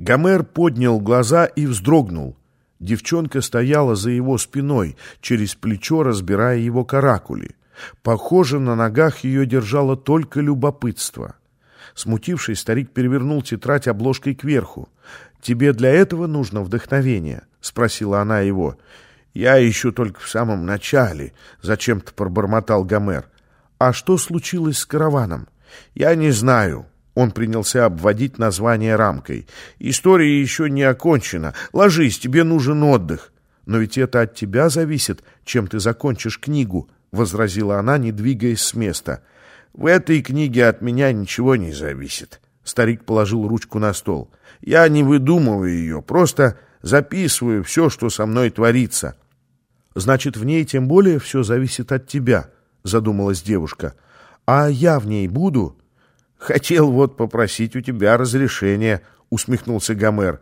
Гомер поднял глаза и вздрогнул. Девчонка стояла за его спиной, через плечо разбирая его каракули. Похоже, на ногах ее держало только любопытство. Смутившись, старик перевернул тетрадь обложкой кверху. «Тебе для этого нужно вдохновение?» — спросила она его. «Я ищу только в самом начале», — зачем-то пробормотал Гомер. «А что случилось с караваном?» «Я не знаю». Он принялся обводить название рамкой. «История еще не окончена. Ложись, тебе нужен отдых». «Но ведь это от тебя зависит, чем ты закончишь книгу», — возразила она, не двигаясь с места. «В этой книге от меня ничего не зависит». Старик положил ручку на стол. «Я не выдумываю ее, просто записываю все, что со мной творится». «Значит, в ней тем более все зависит от тебя», — задумалась девушка. «А я в ней буду?» «Хотел вот попросить у тебя разрешения», — усмехнулся Гомер.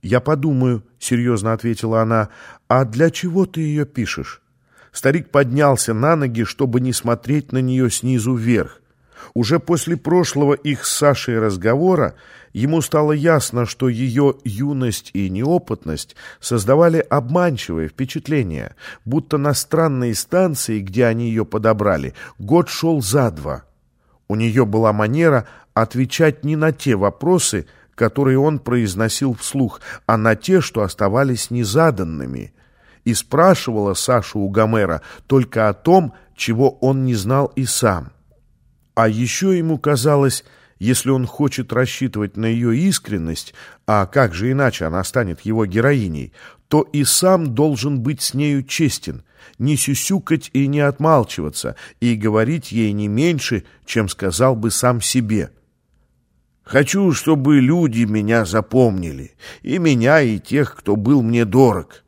«Я подумаю», — серьезно ответила она. «А для чего ты ее пишешь?» Старик поднялся на ноги, чтобы не смотреть на нее снизу вверх. Уже после прошлого их с Сашей разговора ему стало ясно, что ее юность и неопытность создавали обманчивое впечатление, будто на странной станции, где они ее подобрали, год шел за два. У нее была манера отвечать не на те вопросы, которые он произносил вслух, а на те, что оставались незаданными – и спрашивала Сашу у Гомера только о том, чего он не знал и сам. А еще ему казалось, если он хочет рассчитывать на ее искренность, а как же иначе она станет его героиней, то и сам должен быть с нею честен, не сюсюкать и не отмалчиваться, и говорить ей не меньше, чем сказал бы сам себе. «Хочу, чтобы люди меня запомнили, и меня, и тех, кто был мне дорог»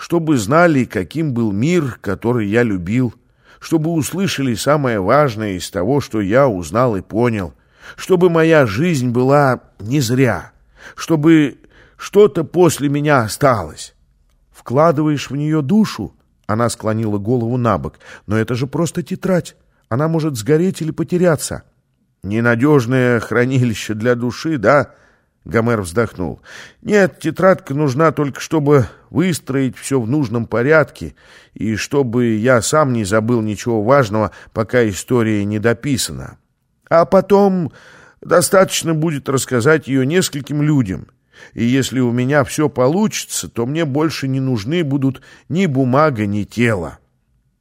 чтобы знали, каким был мир, который я любил, чтобы услышали самое важное из того, что я узнал и понял, чтобы моя жизнь была не зря, чтобы что-то после меня осталось. Вкладываешь в нее душу? Она склонила голову на бок. Но это же просто тетрадь. Она может сгореть или потеряться. Ненадежное хранилище для души, да? Гомер вздохнул. «Нет, тетрадка нужна только, чтобы выстроить все в нужном порядке, и чтобы я сам не забыл ничего важного, пока история не дописана. А потом достаточно будет рассказать ее нескольким людям, и если у меня все получится, то мне больше не нужны будут ни бумага, ни тело.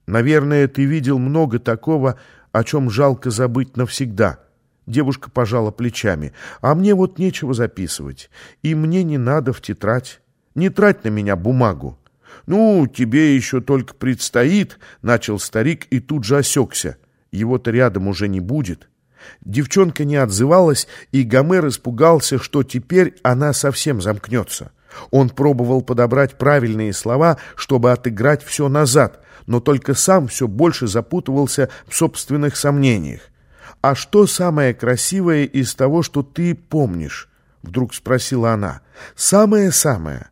Наверное, ты видел много такого, о чем жалко забыть навсегда». Девушка пожала плечами. «А мне вот нечего записывать. И мне не надо в тетрадь. Не трать на меня бумагу». «Ну, тебе еще только предстоит», — начал старик и тут же осекся. Его-то рядом уже не будет. Девчонка не отзывалась, и Гомер испугался, что теперь она совсем замкнется. Он пробовал подобрать правильные слова, чтобы отыграть все назад, но только сам все больше запутывался в собственных сомнениях. «А что самое красивое из того, что ты помнишь?» — вдруг спросила она. «Самое-самое».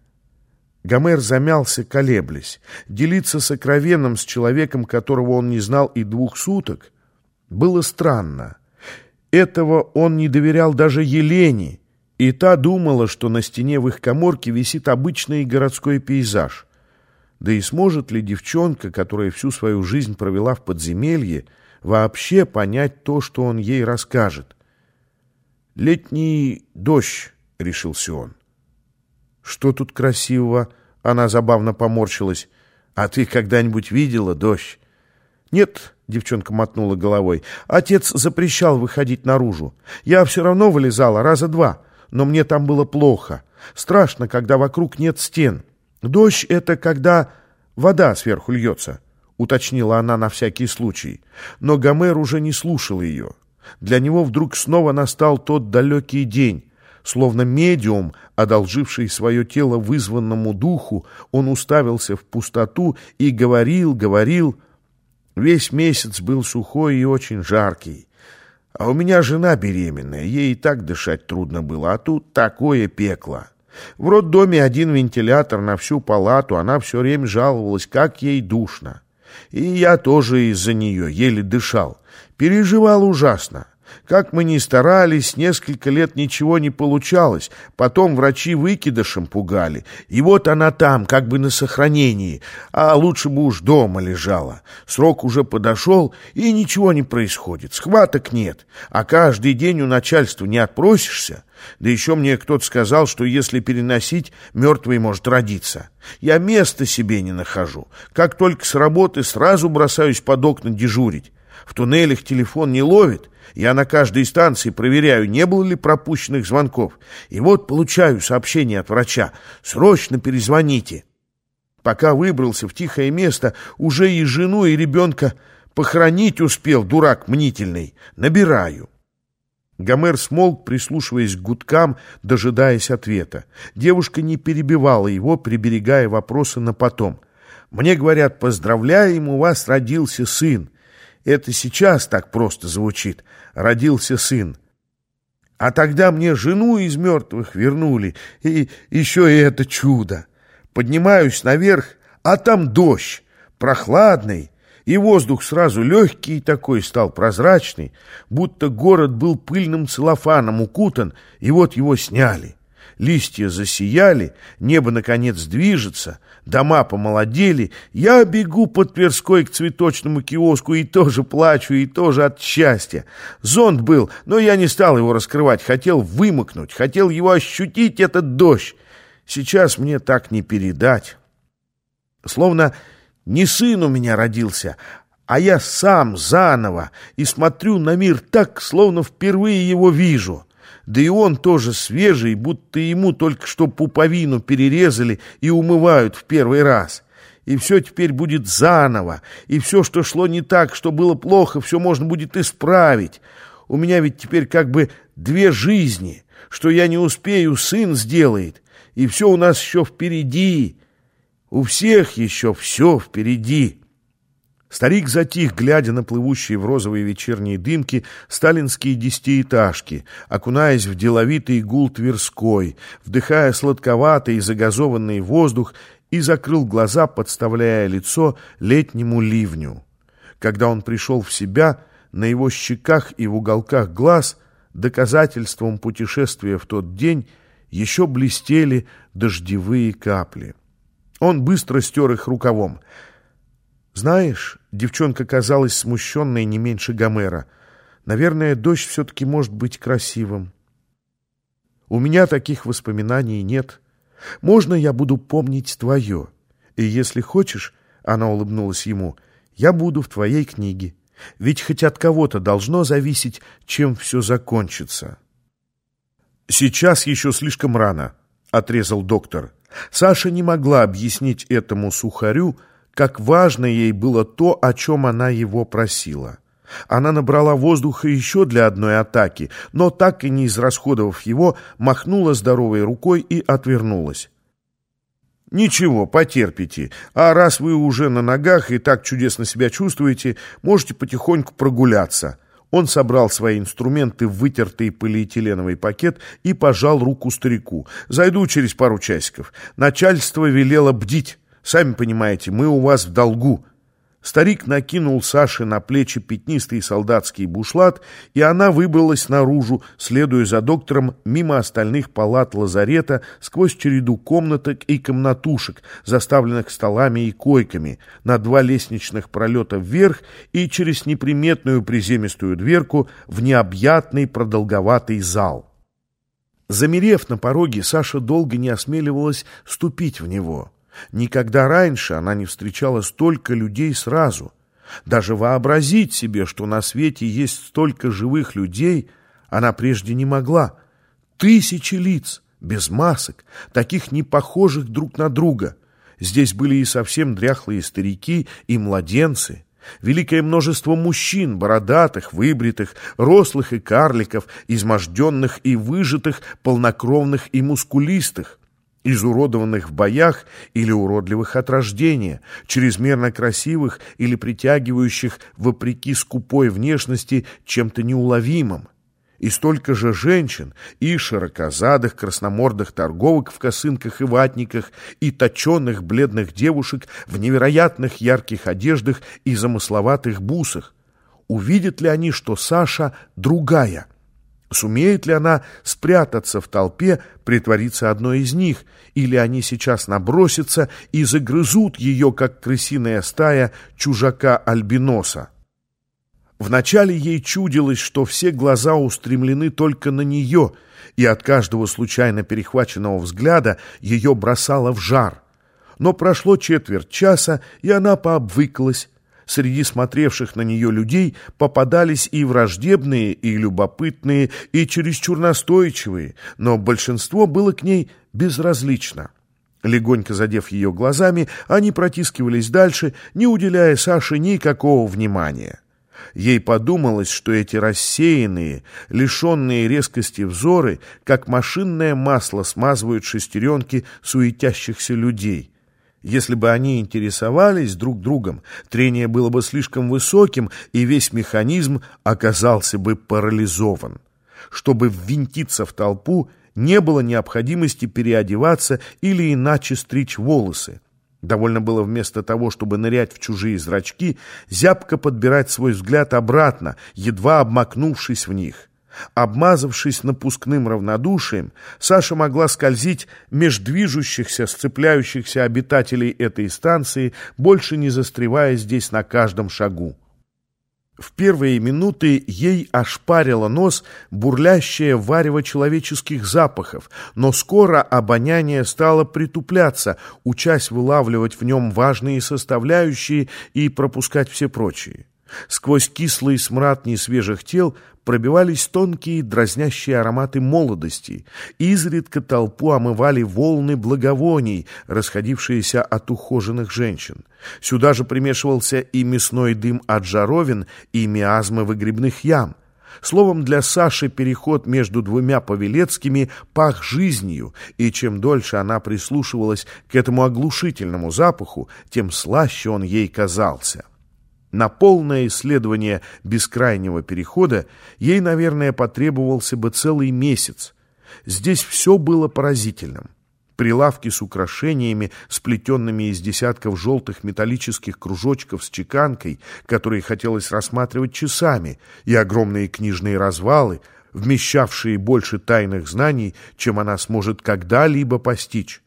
Гомер замялся, колеблясь. Делиться сокровенным с человеком, которого он не знал и двух суток, было странно. Этого он не доверял даже Елене, и та думала, что на стене в их коморке висит обычный городской пейзаж. Да и сможет ли девчонка, которая всю свою жизнь провела в подземелье, вообще понять то, что он ей расскажет. «Летний дождь», — решился он. «Что тут красивого?» — она забавно поморщилась. «А ты когда-нибудь видела дождь?» «Нет», — девчонка мотнула головой, — «отец запрещал выходить наружу. Я все равно вылезала раза два, но мне там было плохо. Страшно, когда вокруг нет стен. Дождь — это когда вода сверху льется». — уточнила она на всякий случай. Но Гомер уже не слушал ее. Для него вдруг снова настал тот далекий день. Словно медиум, одолживший свое тело вызванному духу, он уставился в пустоту и говорил, говорил. Весь месяц был сухой и очень жаркий. А у меня жена беременная, ей и так дышать трудно было, а тут такое пекло. В роддоме один вентилятор на всю палату, она все время жаловалась, как ей душно. И я тоже из-за нее еле дышал. Переживал ужасно. Как мы ни старались, несколько лет ничего не получалось. Потом врачи выкидышем пугали. И вот она там, как бы на сохранении. А лучше бы уж дома лежала. Срок уже подошел, и ничего не происходит. Схваток нет. А каждый день у начальства не отпросишься. Да еще мне кто-то сказал, что если переносить, мертвый может родиться. Я места себе не нахожу. Как только с работы, сразу бросаюсь под окна дежурить. В туннелях телефон не ловит. Я на каждой станции проверяю, не было ли пропущенных звонков. И вот получаю сообщение от врача. Срочно перезвоните. Пока выбрался в тихое место, уже и жену, и ребенка похоронить успел, дурак мнительный. Набираю. Гомер смолк, прислушиваясь к гудкам, дожидаясь ответа. Девушка не перебивала его, приберегая вопросы на потом. «Мне говорят, поздравляем, у вас родился сын. Это сейчас так просто звучит. Родился сын. А тогда мне жену из мертвых вернули, и еще и это чудо. Поднимаюсь наверх, а там дождь, прохладный, и воздух сразу легкий такой стал, прозрачный, будто город был пыльным целлофаном укутан, и вот его сняли. Листья засияли, небо, наконец, движется, дома помолодели. Я бегу под Тверской к цветочному киоску и тоже плачу, и тоже от счастья. Зонт был, но я не стал его раскрывать, хотел вымокнуть, хотел его ощутить, этот дождь. Сейчас мне так не передать. Словно не сын у меня родился, а я сам заново и смотрю на мир так, словно впервые его вижу. Да и он тоже свежий, будто ему только что пуповину перерезали и умывают в первый раз. И все теперь будет заново, и все, что шло не так, что было плохо, все можно будет исправить. У меня ведь теперь как бы две жизни, что я не успею, сын сделает, и все у нас еще впереди». У всех еще все впереди. Старик затих, глядя на плывущие в розовые вечерние дымки сталинские десятиэтажки, окунаясь в деловитый гул Тверской, вдыхая сладковатый и загазованный воздух, и закрыл глаза, подставляя лицо летнему ливню. Когда он пришел в себя, на его щеках и в уголках глаз, доказательством путешествия в тот день, еще блестели дождевые капли. Он быстро стер их рукавом. «Знаешь, девчонка казалась смущенной не меньше Гомера. Наверное, дождь все-таки может быть красивым. У меня таких воспоминаний нет. Можно я буду помнить твое? И если хочешь, — она улыбнулась ему, — я буду в твоей книге. Ведь хоть от кого-то должно зависеть, чем все закончится». «Сейчас еще слишком рано», — отрезал доктор. Саша не могла объяснить этому сухарю, как важно ей было то, о чем она его просила. Она набрала воздуха еще для одной атаки, но так и не израсходовав его, махнула здоровой рукой и отвернулась. «Ничего, потерпите. А раз вы уже на ногах и так чудесно себя чувствуете, можете потихоньку прогуляться». Он собрал свои инструменты в вытертый полиэтиленовый пакет и пожал руку старику. «Зайду через пару часиков. Начальство велело бдить. Сами понимаете, мы у вас в долгу». Старик накинул Саше на плечи пятнистый солдатский бушлат, и она выбралась наружу, следуя за доктором мимо остальных палат лазарета сквозь череду комнаток и комнатушек, заставленных столами и койками, на два лестничных пролета вверх и через неприметную приземистую дверку в необъятный продолговатый зал. Замерев на пороге, Саша долго не осмеливалась ступить в него — Никогда раньше она не встречала столько людей сразу. Даже вообразить себе, что на свете есть столько живых людей, она прежде не могла. Тысячи лиц, без масок, таких не похожих друг на друга. Здесь были и совсем дряхлые старики, и младенцы. Великое множество мужчин, бородатых, выбритых, рослых и карликов, изможденных и выжатых, полнокровных и мускулистых изуродованных в боях или уродливых от рождения, чрезмерно красивых или притягивающих, вопреки скупой внешности, чем-то неуловимым. И столько же женщин, и широкозадых красномордых торговок в косынках и ватниках, и точенных бледных девушек в невероятных ярких одеждах и замысловатых бусах. увидят ли они, что Саша другая. Сумеет ли она спрятаться в толпе, притвориться одной из них, или они сейчас набросятся и загрызут ее, как крысиная стая чужака-альбиноса? Вначале ей чудилось, что все глаза устремлены только на нее, и от каждого случайно перехваченного взгляда ее бросало в жар. Но прошло четверть часа, и она пообвыклась. Среди смотревших на нее людей попадались и враждебные, и любопытные, и чересчур настойчивые, но большинство было к ней безразлично. Легонько задев ее глазами, они протискивались дальше, не уделяя Саше никакого внимания. Ей подумалось, что эти рассеянные, лишенные резкости взоры, как машинное масло смазывают шестеренки суетящихся людей. Если бы они интересовались друг другом, трение было бы слишком высоким, и весь механизм оказался бы парализован. Чтобы ввинтиться в толпу, не было необходимости переодеваться или иначе стричь волосы. Довольно было вместо того, чтобы нырять в чужие зрачки, зябко подбирать свой взгляд обратно, едва обмакнувшись в них. Обмазавшись напускным равнодушием, Саша могла скользить меж движущихся, сцепляющихся обитателей этой станции, больше не застревая здесь на каждом шагу. В первые минуты ей ошпарило нос бурлящее варево человеческих запахов, но скоро обоняние стало притупляться, учась вылавливать в нем важные составляющие и пропускать все прочие. Сквозь кислый смрад несвежих тел пробивались тонкие дразнящие ароматы молодости, изредка толпу омывали волны благовоний, расходившиеся от ухоженных женщин. Сюда же примешивался и мясной дым от жаровин, и миазмы выгребных ям. Словом, для Саши переход между двумя Павелецкими пах жизнью, и чем дольше она прислушивалась к этому оглушительному запаху, тем слаще он ей казался. На полное исследование бескрайнего перехода ей, наверное, потребовался бы целый месяц. Здесь все было поразительным. Прилавки с украшениями, сплетенными из десятков желтых металлических кружочков с чеканкой, которые хотелось рассматривать часами, и огромные книжные развалы, вмещавшие больше тайных знаний, чем она сможет когда-либо постичь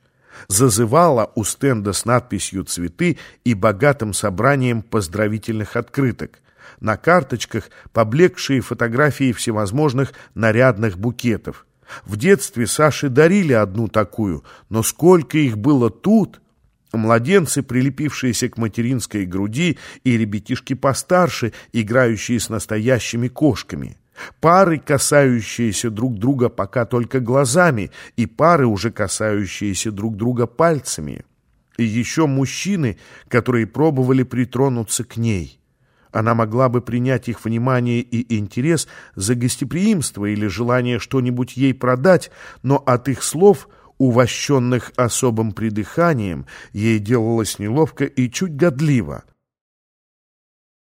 зазывала у стенда с надписью «Цветы» и богатым собранием поздравительных открыток. На карточках поблекшие фотографии всевозможных нарядных букетов. В детстве Саше дарили одну такую, но сколько их было тут! Младенцы, прилепившиеся к материнской груди, и ребятишки постарше, играющие с настоящими кошками – пары, касающиеся друг друга пока только глазами, и пары, уже касающиеся друг друга пальцами. И еще мужчины, которые пробовали притронуться к ней. Она могла бы принять их внимание и интерес за гостеприимство или желание что-нибудь ей продать, но от их слов, увощенных особым придыханием, ей делалось неловко и чуть годливо –